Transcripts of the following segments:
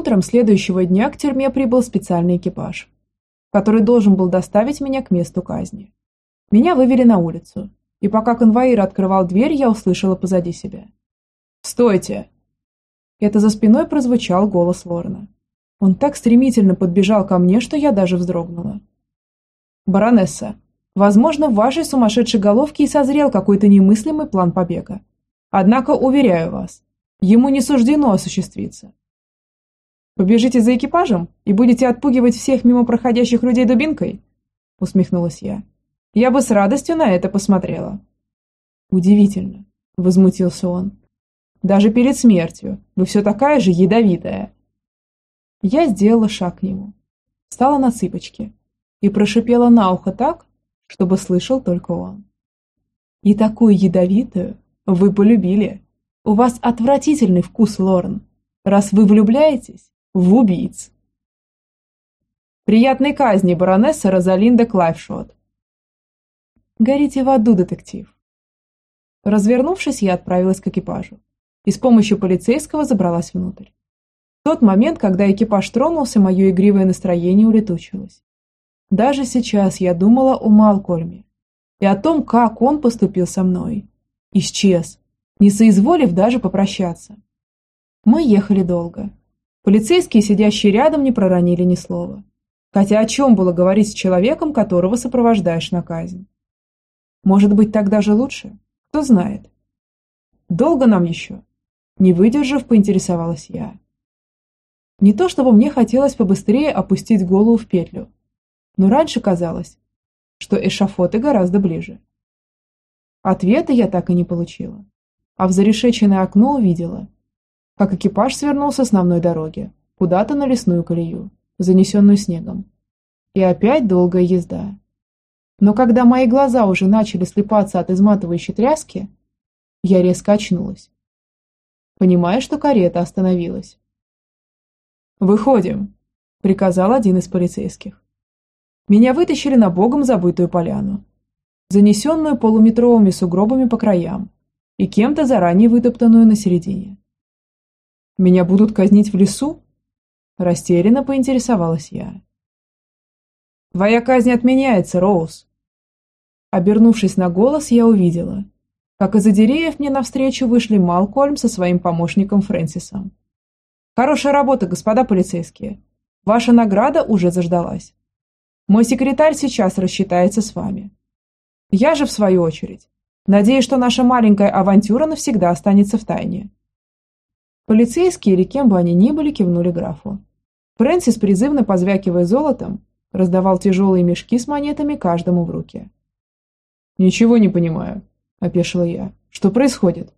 Утром следующего дня к тюрьме прибыл специальный экипаж, который должен был доставить меня к месту казни. Меня вывели на улицу, и пока конвоир открывал дверь, я услышала позади себя. «Стойте!» Это за спиной прозвучал голос Лорна. Он так стремительно подбежал ко мне, что я даже вздрогнула. «Баронесса, возможно, в вашей сумасшедшей головке и созрел какой-то немыслимый план побега. Однако, уверяю вас, ему не суждено осуществиться. Побежите за экипажем и будете отпугивать всех мимо проходящих людей дубинкой?» Усмехнулась я. «Я бы с радостью на это посмотрела». «Удивительно», – возмутился он. «Даже перед смертью вы все такая же ядовитая». Я сделала шаг к нему, встала на цыпочки и прошипела на ухо так, чтобы слышал только он. «И такую ядовитую вы полюбили. У вас отвратительный вкус, Лорн. Раз вы влюбляетесь, в убийц. Приятной казни, баронесса Розалинда Клайфшот. Горите в аду, детектив. Развернувшись, я отправилась к экипажу и с помощью полицейского забралась внутрь. В тот момент, когда экипаж тронулся, мое игривое настроение улетучилось. Даже сейчас я думала о Малкольме и о том, как он поступил со мной. Исчез, не соизволив даже попрощаться. Мы ехали долго, Полицейские, сидящие рядом, не проронили ни слова. Хотя о чем было говорить с человеком, которого сопровождаешь на казнь? Может быть, так даже лучше? Кто знает. Долго нам еще? Не выдержав, поинтересовалась я. Не то чтобы мне хотелось побыстрее опустить голову в петлю, но раньше казалось, что эшафоты гораздо ближе. Ответа я так и не получила, а в зарешеченное окно увидела – как экипаж свернул с основной дороги, куда-то на лесную колею, занесенную снегом. И опять долгая езда. Но когда мои глаза уже начали слепаться от изматывающей тряски, я резко очнулась, понимая, что карета остановилась. «Выходим», – приказал один из полицейских. Меня вытащили на богом забытую поляну, занесенную полуметровыми сугробами по краям и кем-то заранее вытоптанную на середине. Меня будут казнить в лесу? Растерянно поинтересовалась я. Твоя казнь отменяется, Роуз. Обернувшись на голос, я увидела, как из-за деревьев мне навстречу вышли Малкольм со своим помощником Фрэнсисом. Хорошая работа, господа полицейские. Ваша награда уже заждалась. Мой секретарь сейчас рассчитается с вами. Я же, в свою очередь, надеюсь, что наша маленькая авантюра навсегда останется в тайне. Полицейские или кем бы они ни были, кивнули графу. Фрэнсис, призывно позвякивая золотом, раздавал тяжелые мешки с монетами каждому в руки. «Ничего не понимаю», – опешила я. «Что происходит?»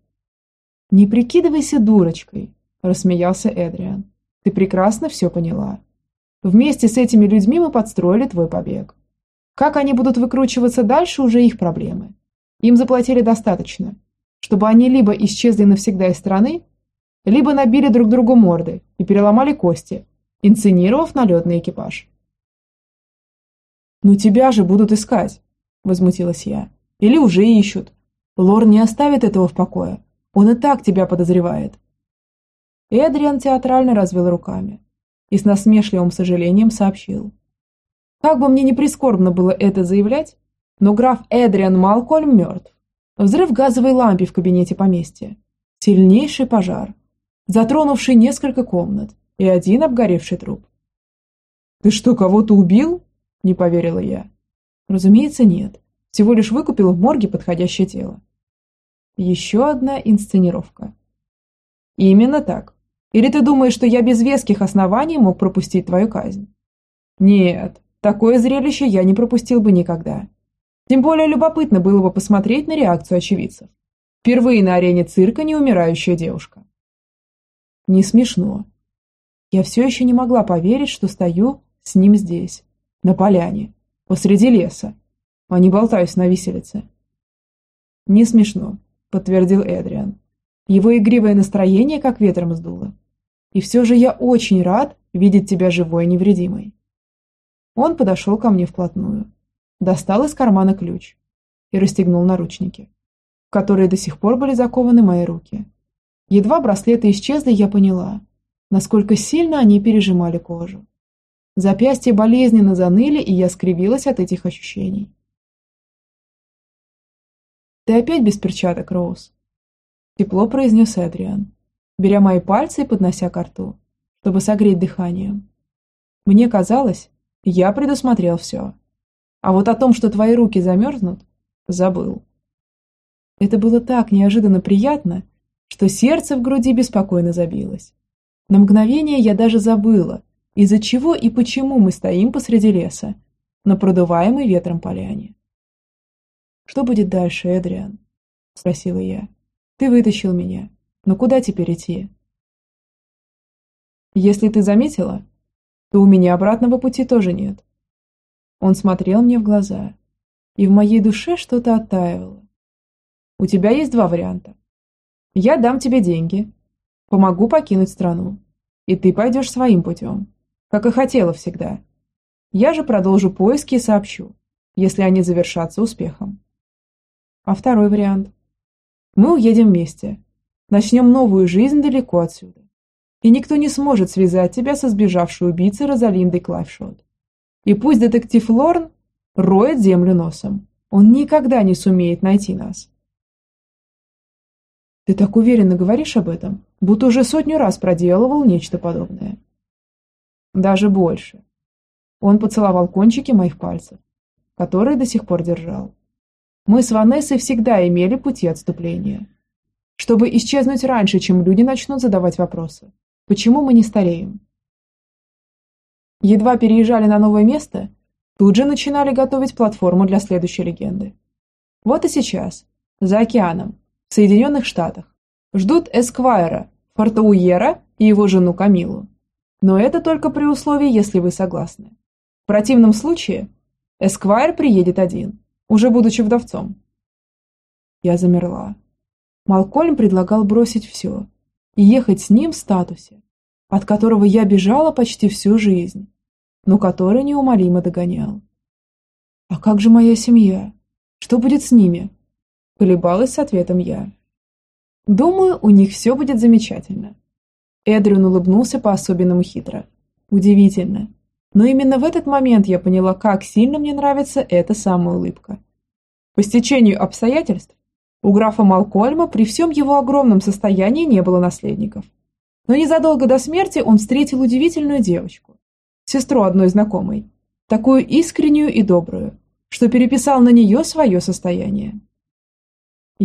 «Не прикидывайся дурочкой», – рассмеялся Эдриан. «Ты прекрасно все поняла. Вместе с этими людьми мы подстроили твой побег. Как они будут выкручиваться дальше, уже их проблемы. Им заплатили достаточно, чтобы они либо исчезли навсегда из страны, либо набили друг другу морды и переломали кости, инсценировав налетный экипаж. «Ну тебя же будут искать!» – возмутилась я. «Или уже ищут. Лор не оставит этого в покое. Он и так тебя подозревает». Эдриан театрально развел руками и с насмешливым сожалением сообщил. Как бы мне ни прискорбно было это заявлять, но граф Эдриан Малкольм мертв. Взрыв газовой лампы в кабинете поместья. Сильнейший пожар затронувший несколько комнат и один обгоревший труп. «Ты что, кого-то убил?» – не поверила я. Разумеется, нет. Всего лишь выкупил в морге подходящее тело. Еще одна инсценировка. Именно так. Или ты думаешь, что я без веских оснований мог пропустить твою казнь? Нет, такое зрелище я не пропустил бы никогда. Тем более любопытно было бы посмотреть на реакцию очевидцев. Впервые на арене цирка неумирающая девушка. Не смешно. Я все еще не могла поверить, что стою с ним здесь, на поляне, посреди леса, а не болтаюсь на виселице. Не смешно, подтвердил Эдриан. Его игривое настроение как ветром сдуло. И все же я очень рад видеть тебя живой и невредимой. Он подошел ко мне вплотную, достал из кармана ключ и расстегнул наручники, в которые до сих пор были закованы мои руки. Едва браслеты исчезли, я поняла. насколько сильно они пережимали кожу. Запястья болезненно заныли, и я скривилась от этих ощущений. «Ты опять без перчаток, Роуз?» Тепло произнес Эдриан, беря мои пальцы и поднося к рту, чтобы согреть дыханием. Мне казалось, я предусмотрел все. А вот о том, что твои руки замерзнут, забыл. Это было так неожиданно приятно, что сердце в груди беспокойно забилось. На мгновение я даже забыла, из-за чего и почему мы стоим посреди леса, на продуваемой ветром поляне. «Что будет дальше, Эдриан?» – спросила я. «Ты вытащил меня. Но куда теперь идти?» «Если ты заметила, то у меня обратного пути тоже нет». Он смотрел мне в глаза, и в моей душе что-то оттаивало. «У тебя есть два варианта. Я дам тебе деньги, помогу покинуть страну, и ты пойдешь своим путем, как и хотела всегда. Я же продолжу поиски и сообщу, если они завершатся успехом. А второй вариант. Мы уедем вместе. Начнем новую жизнь далеко отсюда. И никто не сможет связать тебя со сбежавшей убийцей Розалиндой Клайфшот. И пусть детектив Лорн роет землю носом, он никогда не сумеет найти нас. Ты так уверенно говоришь об этом, будто уже сотню раз проделывал нечто подобное. Даже больше. Он поцеловал кончики моих пальцев, которые до сих пор держал. Мы с Ванессой всегда имели пути отступления. Чтобы исчезнуть раньше, чем люди начнут задавать вопросы. Почему мы не стареем? Едва переезжали на новое место, тут же начинали готовить платформу для следующей легенды. Вот и сейчас, за океаном, Соединенных Штатах, ждут Эсквайра, Фортауера и его жену Камилу. Но это только при условии, если вы согласны. В противном случае Эсквайр приедет один, уже будучи вдовцом. Я замерла. Малкольм предлагал бросить все и ехать с ним в статусе, от которого я бежала почти всю жизнь, но который неумолимо догонял. «А как же моя семья? Что будет с ними?» Колебалась с ответом я. «Думаю, у них все будет замечательно». Эдриан улыбнулся по-особенному хитро. Удивительно, но именно в этот момент я поняла, как сильно мне нравится эта самая улыбка. По стечению обстоятельств, у графа Малкольма при всем его огромном состоянии не было наследников. Но незадолго до смерти он встретил удивительную девочку, сестру одной знакомой, такую искреннюю и добрую, что переписал на нее свое состояние.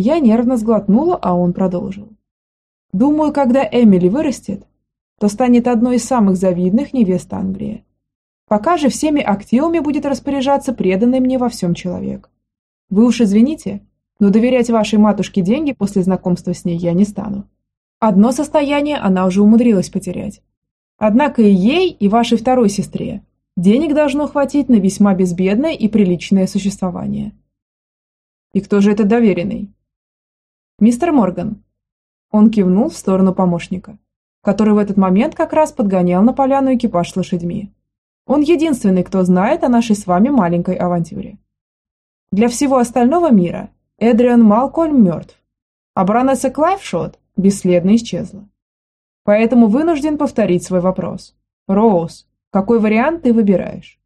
Я нервно сглотнула, а он продолжил. Думаю, когда Эмили вырастет, то станет одной из самых завидных невест Англии. Пока же всеми активами будет распоряжаться преданный мне во всем человек. Вы уж извините, но доверять вашей матушке деньги после знакомства с ней я не стану. Одно состояние она уже умудрилась потерять. Однако и ей, и вашей второй сестре денег должно хватить на весьма безбедное и приличное существование. И кто же этот доверенный? Мистер Морган. Он кивнул в сторону помощника, который в этот момент как раз подгонял на поляну экипаж с лошадьми. Он единственный, кто знает о нашей с вами маленькой авантюре. Для всего остального мира Эдриан Малкольм мертв, а баронесса Клайфшот бесследно исчезла. Поэтому вынужден повторить свой вопрос. Роуз, какой вариант ты выбираешь?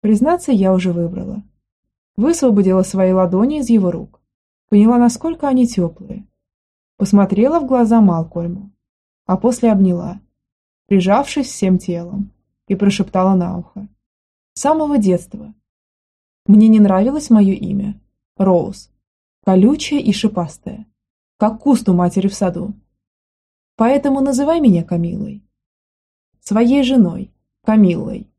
Признаться, я уже выбрала. Высвободила свои ладони из его рук. Поняла, насколько они теплые. Посмотрела в глаза Малкольму, а после обняла, прижавшись всем телом и прошептала на ухо. С самого детства. Мне не нравилось мое имя. Роуз. Колючее и шипастое. Как куст у матери в саду. Поэтому называй меня Камилой. Своей женой, Камиллой.